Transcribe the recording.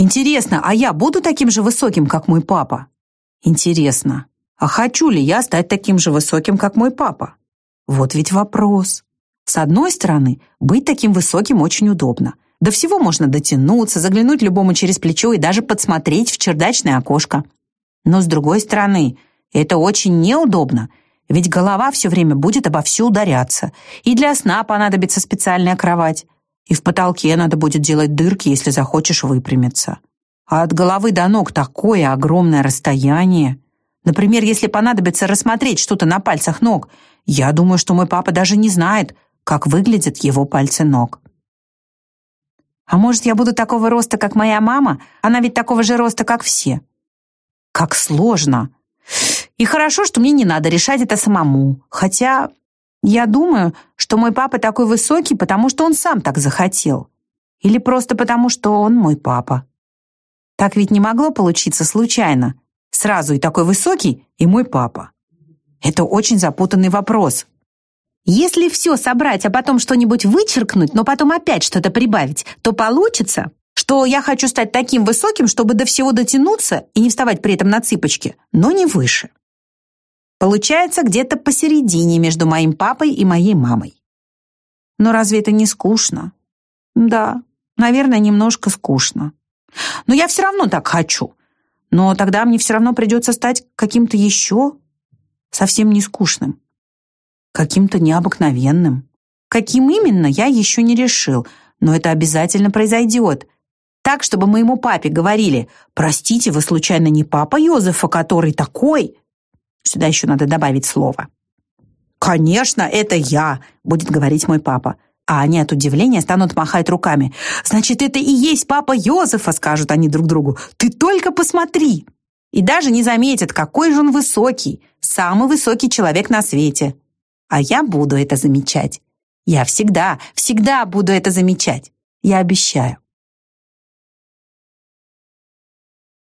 Интересно, а я буду таким же высоким, как мой папа? Интересно, а хочу ли я стать таким же высоким, как мой папа? Вот ведь вопрос. С одной стороны, быть таким высоким очень удобно. До всего можно дотянуться, заглянуть любому через плечо и даже подсмотреть в чердачное окошко. Но с другой стороны, это очень неудобно, ведь голова все время будет обо все ударяться. И для сна понадобится специальная кровать. И в потолке надо будет делать дырки, если захочешь выпрямиться. А от головы до ног такое огромное расстояние. Например, если понадобится рассмотреть что-то на пальцах ног, я думаю, что мой папа даже не знает, как выглядят его пальцы ног. А может, я буду такого роста, как моя мама? Она ведь такого же роста, как все. Как сложно. И хорошо, что мне не надо решать это самому. Хотя я думаю, что мой папа такой высокий, потому что он сам так захотел. Или просто потому, что он мой папа. Так ведь не могло получиться случайно. Сразу и такой высокий, и мой папа. Это очень запутанный вопрос. Если все собрать, а потом что-нибудь вычеркнуть, но потом опять что-то прибавить, то получится, что я хочу стать таким высоким, чтобы до всего дотянуться и не вставать при этом на цыпочки, но не выше. Получается где-то посередине между моим папой и моей мамой. Но разве это не скучно? Да, наверное, немножко скучно. Но я все равно так хочу. Но тогда мне все равно придется стать каким-то еще совсем не скучным. Каким-то необыкновенным. Каким именно, я еще не решил, но это обязательно произойдет. Так, чтобы моему папе говорили, «Простите, вы случайно не папа Йозефа, который такой?» Сюда еще надо добавить слово. «Конечно, это я», — будет говорить мой папа. А они от удивления станут махать руками. «Значит, это и есть папа Йозефа», — скажут они друг другу. «Ты только посмотри!» И даже не заметят, какой же он высокий, самый высокий человек на свете. А я буду это замечать. Я всегда, всегда буду это замечать. Я обещаю.